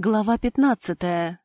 Глава пятнадцатая.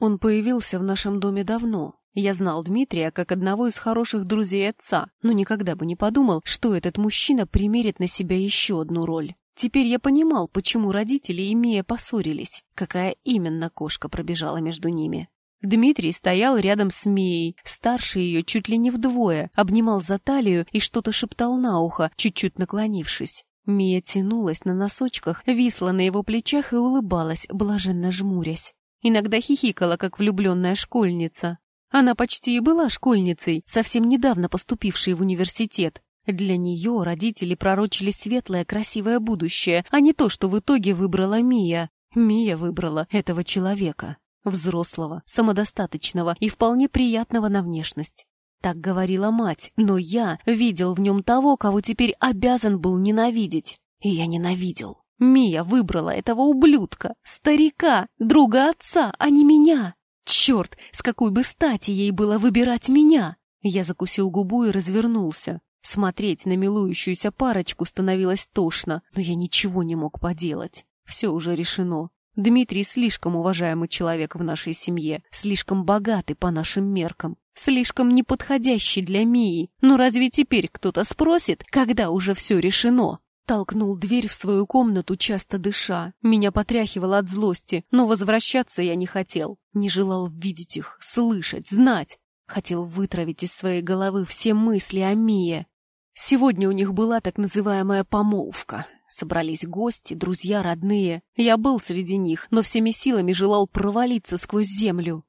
Он появился в нашем доме давно. Я знал Дмитрия как одного из хороших друзей отца, но никогда бы не подумал, что этот мужчина примерит на себя еще одну роль. Теперь я понимал, почему родители и Мия поссорились, какая именно кошка пробежала между ними. Дмитрий стоял рядом с Мией, старше ее чуть ли не вдвое, обнимал за талию и что-то шептал на ухо, чуть-чуть наклонившись. Мия тянулась на носочках, висла на его плечах и улыбалась, блаженно жмурясь. Иногда хихикала, как влюбленная школьница. Она почти и была школьницей, совсем недавно поступившей в университет. Для нее родители пророчили светлое, красивое будущее, а не то, что в итоге выбрала Мия. Мия выбрала этого человека. Взрослого, самодостаточного и вполне приятного на внешность. Так говорила мать, но я видел в нем того, кого теперь обязан был ненавидеть. И я ненавидел. Мия выбрала этого ублюдка, старика, друга отца, а не меня. Черт, с какой бы стати ей было выбирать меня? Я закусил губу и развернулся. Смотреть на милующуюся парочку становилось тошно, но я ничего не мог поделать. Все уже решено. Дмитрий слишком уважаемый человек в нашей семье, слишком богатый по нашим меркам. Слишком неподходящий для Мии. Но разве теперь кто-то спросит, когда уже все решено? Толкнул дверь в свою комнату, часто дыша. Меня потряхивало от злости, но возвращаться я не хотел. Не желал видеть их, слышать, знать. Хотел вытравить из своей головы все мысли о Мие. Сегодня у них была так называемая помолвка. Собрались гости, друзья, родные. Я был среди них, но всеми силами желал провалиться сквозь землю.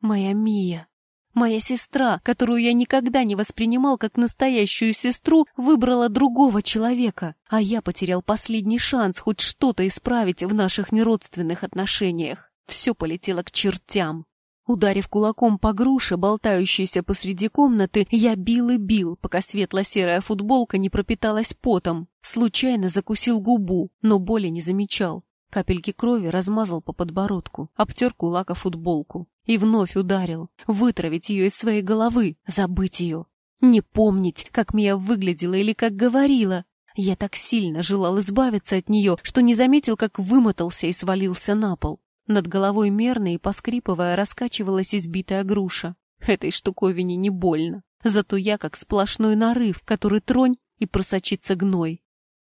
Моя Мия. Моя сестра, которую я никогда не воспринимал как настоящую сестру, выбрала другого человека, а я потерял последний шанс хоть что-то исправить в наших неродственных отношениях. Все полетело к чертям. Ударив кулаком по груше, болтающейся посреди комнаты, я бил и бил, пока светло-серая футболка не пропиталась потом. Случайно закусил губу, но боли не замечал. Капельки крови размазал по подбородку, обтер кулака футболку. И вновь ударил. Вытравить ее из своей головы, забыть ее. Не помнить, как Мия выглядела или как говорила. Я так сильно желал избавиться от нее, что не заметил, как вымотался и свалился на пол. Над головой мерно и поскрипывая раскачивалась избитая груша. Этой штуковине не больно. Зато я как сплошной нарыв, который тронь и просочится гной.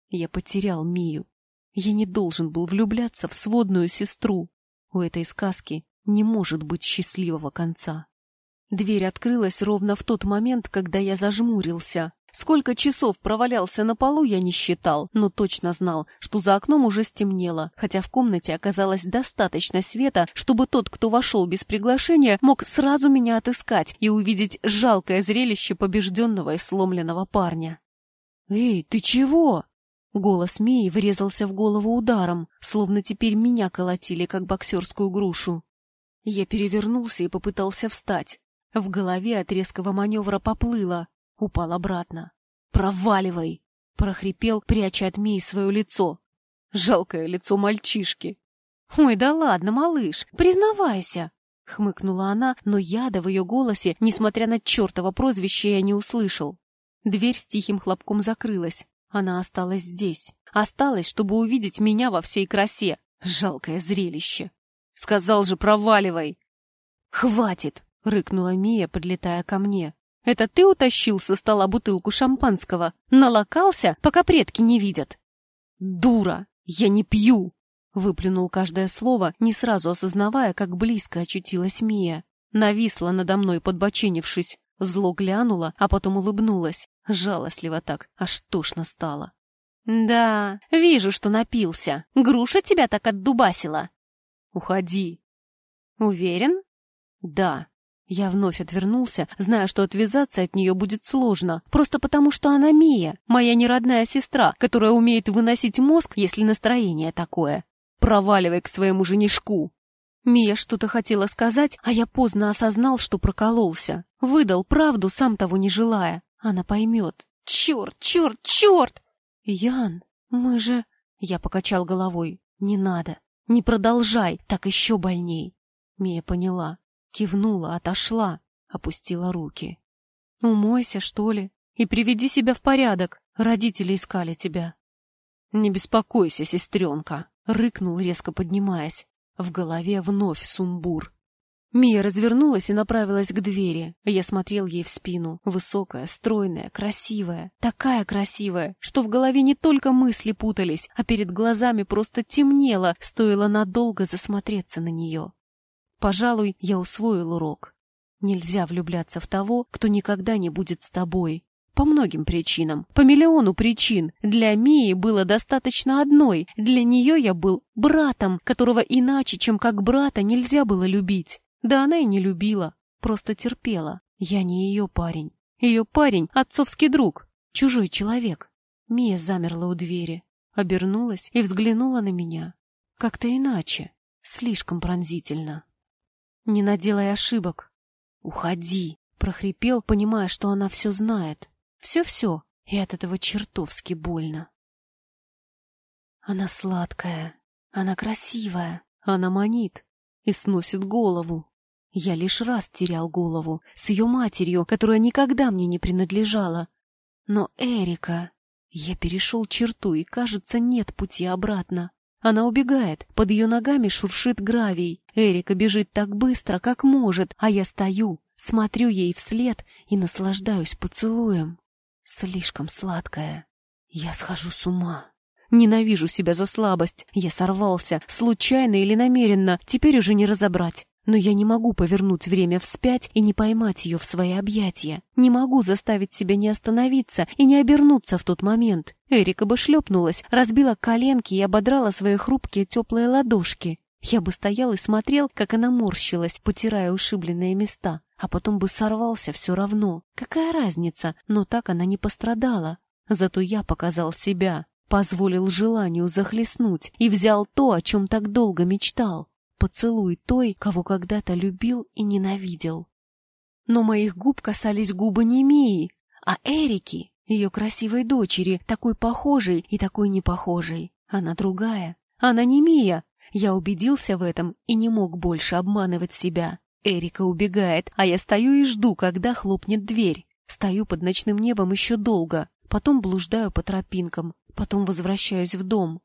Я потерял Мию. Я не должен был влюбляться в сводную сестру. У этой сказки не может быть счастливого конца. Дверь открылась ровно в тот момент, когда я зажмурился. Сколько часов провалялся на полу, я не считал, но точно знал, что за окном уже стемнело, хотя в комнате оказалось достаточно света, чтобы тот, кто вошел без приглашения, мог сразу меня отыскать и увидеть жалкое зрелище побежденного и сломленного парня. «Эй, ты чего?» Голос Мии врезался в голову ударом, словно теперь меня колотили, как боксерскую грушу. Я перевернулся и попытался встать. В голове от резкого маневра поплыло. Упал обратно. «Проваливай!» — прохрипел, пряча от Мии свое лицо. Жалкое лицо мальчишки. «Ой, да ладно, малыш, признавайся!» — хмыкнула она, но яда в ее голосе, несмотря на чертово прозвище, я не услышал. Дверь с тихим хлопком закрылась. Она осталась здесь. Осталась, чтобы увидеть меня во всей красе. Жалкое зрелище. Сказал же, проваливай. Хватит, рыкнула Мия, подлетая ко мне. Это ты утащил со стола бутылку шампанского? Налокался, пока предки не видят? Дура, я не пью, выплюнул каждое слово, не сразу осознавая, как близко очутилась Мия. Нависла надо мной, подбоченившись, зло глянула, а потом улыбнулась, жалостливо так, аж тошно стало. «Да, вижу, что напился. Груша тебя так отдубасила. Уходи. Уверен? Да. Я вновь отвернулся, зная, что отвязаться от нее будет сложно, просто потому что она Мия, моя неродная сестра, которая умеет выносить мозг, если настроение такое. Проваливай к своему женишку. Мия что-то хотела сказать, а я поздно осознал, что прокололся. Выдал правду, сам того не желая. Она поймет. Черт, черт, черт! Ян, мы же... Я покачал головой. Не надо. Не продолжай, так еще больней. Мия поняла, кивнула, отошла, опустила руки. Умойся, что ли, и приведи себя в порядок. Родители искали тебя. Не беспокойся, сестренка. Рыкнул, резко поднимаясь. В голове вновь сумбур. Мия развернулась и направилась к двери. Я смотрел ей в спину. Высокая, стройная, красивая. Такая красивая, что в голове не только мысли путались, а перед глазами просто темнело, стоило надолго засмотреться на нее. Пожалуй, я усвоил урок. Нельзя влюбляться в того, кто никогда не будет с тобой. По многим причинам, по миллиону причин. Для Мии было достаточно одной. Для нее я был братом, которого иначе, чем как брата, нельзя было любить. Да она и не любила, просто терпела. Я не ее парень. Ее парень — отцовский друг, чужой человек. Мия замерла у двери, обернулась и взглянула на меня. Как-то иначе, слишком пронзительно. «Не наделай ошибок. Уходи!» — прохрипел, понимая, что она все знает. Все-все, и от этого чертовски больно. Она сладкая, она красивая, она манит и сносит голову. Я лишь раз терял голову с ее матерью, которая никогда мне не принадлежала. Но Эрика... Я перешел черту, и, кажется, нет пути обратно. Она убегает, под ее ногами шуршит гравий. Эрика бежит так быстро, как может, а я стою, смотрю ей вслед и наслаждаюсь поцелуем. Слишком сладкая. Я схожу с ума. Ненавижу себя за слабость. Я сорвался, случайно или намеренно, теперь уже не разобрать. Но я не могу повернуть время вспять и не поймать ее в свои объятия. Не могу заставить себя не остановиться и не обернуться в тот момент. Эрика бы шлепнулась, разбила коленки и ободрала свои хрупкие теплые ладошки. Я бы стоял и смотрел, как она морщилась, потирая ушибленные места а потом бы сорвался все равно. Какая разница, но так она не пострадала. Зато я показал себя, позволил желанию захлестнуть и взял то, о чем так долго мечтал. Поцелуй той, кого когда-то любил и ненавидел. Но моих губ касались губы не Мии, а Эрики, ее красивой дочери, такой похожей и такой непохожей. Она другая. Она не Мия. Я убедился в этом и не мог больше обманывать себя. Эрика убегает, а я стою и жду, когда хлопнет дверь. Стою под ночным небом еще долго, потом блуждаю по тропинкам, потом возвращаюсь в дом.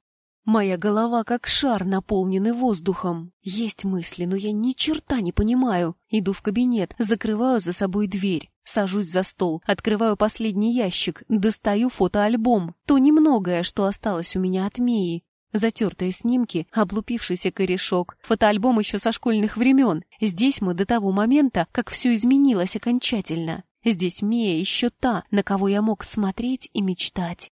Моя голова как шар, наполненный воздухом. Есть мысли, но я ни черта не понимаю. Иду в кабинет, закрываю за собой дверь. Сажусь за стол, открываю последний ящик, достаю фотоальбом. То немногое, что осталось у меня от Мии. Затертые снимки, облупившийся корешок, фотоальбом еще со школьных времен. Здесь мы до того момента, как все изменилось окончательно. Здесь Мия еще та, на кого я мог смотреть и мечтать.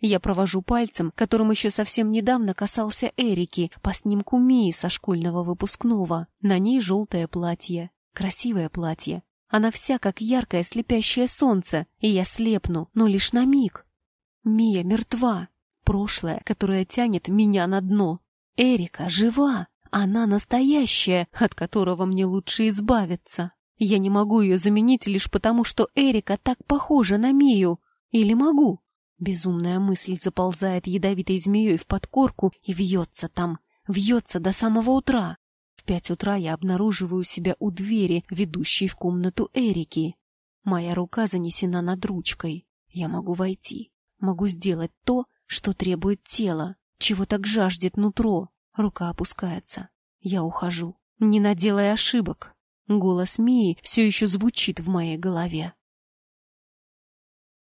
Я провожу пальцем, которым еще совсем недавно касался Эрики, по снимку Мии со школьного выпускного. На ней желтое платье. Красивое платье. Она вся как яркое слепящее солнце, и я слепну, но лишь на миг. Мия мертва, прошлое, которое тянет меня на дно. Эрика жива, она настоящая, от которого мне лучше избавиться. Я не могу ее заменить лишь потому, что Эрика так похожа на Мию. Или могу? Безумная мысль заползает ядовитой змеей в подкорку и вьется там, вьется до самого утра. В пять утра я обнаруживаю себя у двери, ведущей в комнату Эрики. Моя рука занесена над ручкой. Я могу войти, могу сделать то, что требует тело? Чего так жаждет нутро? Рука опускается. Я ухожу. Не наделай ошибок. Голос Мии все еще звучит в моей голове.